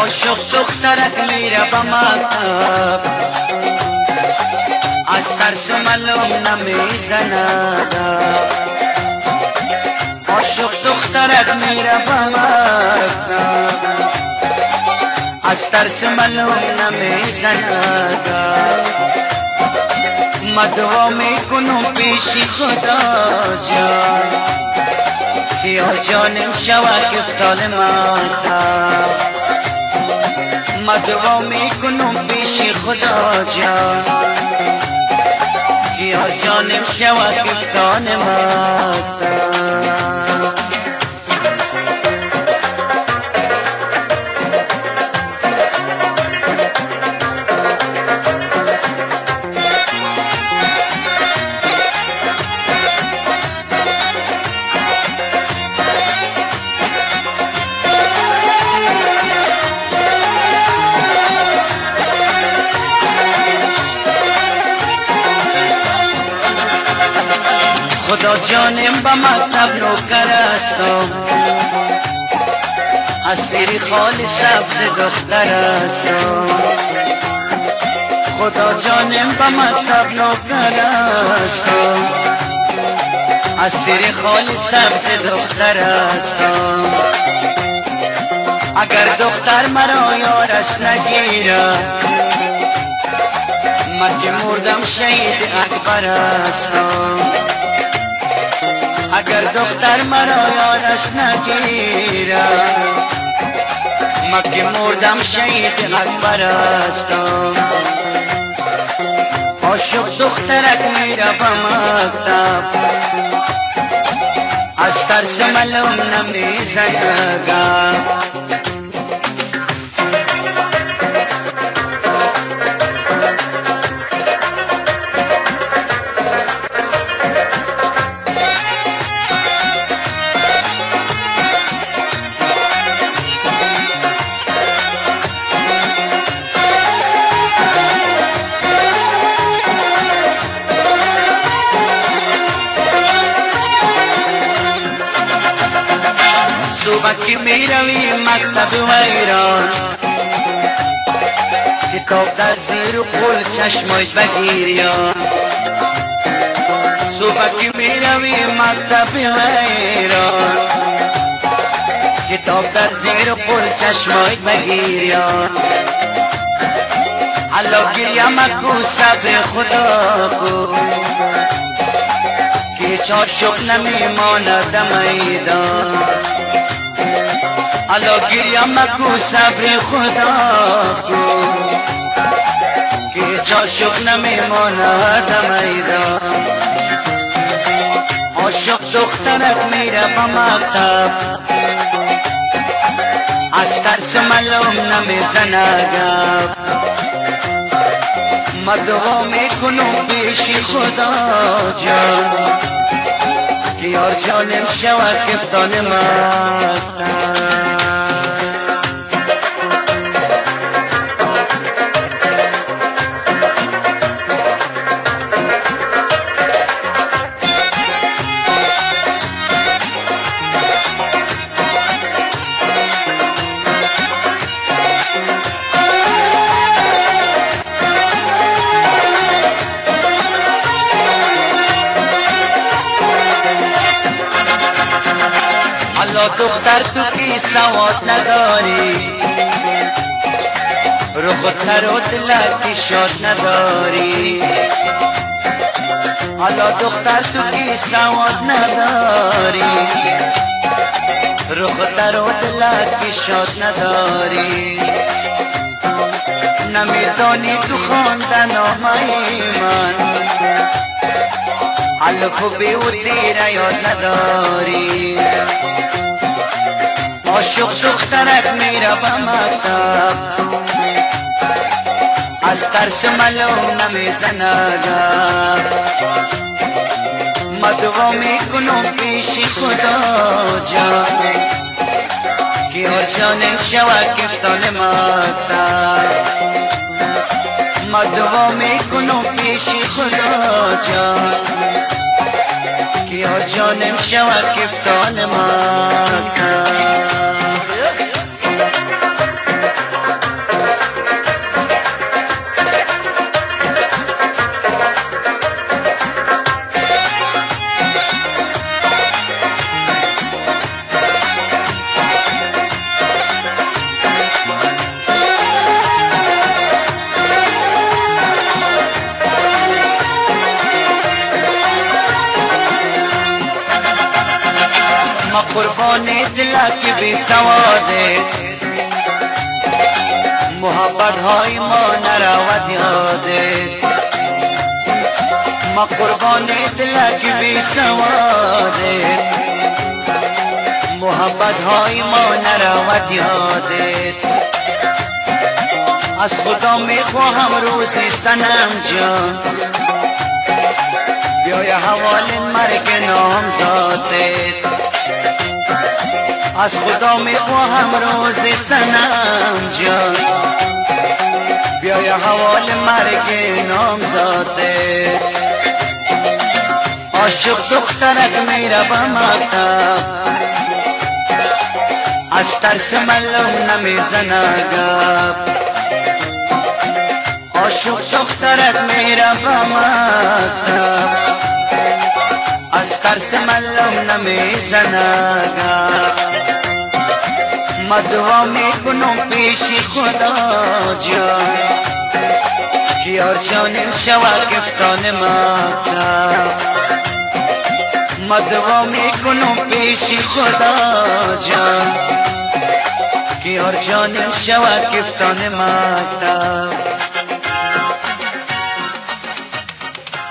عاشق دخترک میره به مکتب. از ترس ملوم نمی‌زند. عاشق دخترک میره به مکتب از ترس ملوم نمی‌زند مدوا می‌کنم پیشی خدا جان. خیال جانم شود گفتال مکتب مدوا می‌کنم پیش خدا جان. گیار جانم شود گفتان مکتب خدا جانم به مکتب نوکر هستم اسیری خالی سبز دختر هستم. خدا جانم به مکتب نوکر هستم اسیری خالی سبز دختر هستم. اگر دختر مرا یارش نگیره من که مردم شهید اکبر هستم. اگر دختر مرا یارش نگیره مکه مردم شهید اکبر هستم عاشق دخترک میره به مکتب از ترس ملوم نمیزنگم صبح می‌روی مکتب ویران کتاب در زیر و قل چشمایت بگیریان صبح می‌روی مکتب ویران کتاب در زیر و قل چشمایت بگیریان الله گریم صبر خدا کو که چار شب نمیماند میدان الا گریم مکو صبر خدا. کو که چاشق نمیماند میدان عاشق دخترک میره به مکتب. از ترس ملوم نمی‌زنه گپ مدوا می‌کنم پیش خدا جان. یار جانم شود گفتان مکتب الله دختر تو کی سواد نداری؟ رخ تر و دلکی شاد نداری؟ الله دختر تو کی سواد نداری؟ رخ تر و دلکی شاد نداری؟ نمیدانی تو خواندن آمای من الف و بی و دیر یاد نداری. عاشق دخترک میره به مکتب. از ترس ملو نمی‌زند دعا می‌کنم پیش خدا جان. که هر جانم شود ماتا ما دعا می‌کنم پیش خدا جان. که جانم شود گفتان ماتا دلک بی سواده محبت های ما نرود یاده ما قربان دلک بی سواده محبت های ما نرود یاده از خدا می‌خواهم روزی سنم جان۔ بیای حوال مرگ نام زاده از خدا می‌خواهم روز سنم جان. بیای حوال مرگ نامزاده. عاشق دخترک میره با مکتب از ترس ملم نمی‌زنه گپ عاشق دخترک میره با مکتب از ترس ملم نمی‌زنه. گپ ما دعا می‌کنم پیش خدا جان. که یار جانم شود گفتان ما ما دعا می‌کنم پیش خدا جان. که یار جانم شود گفتان ما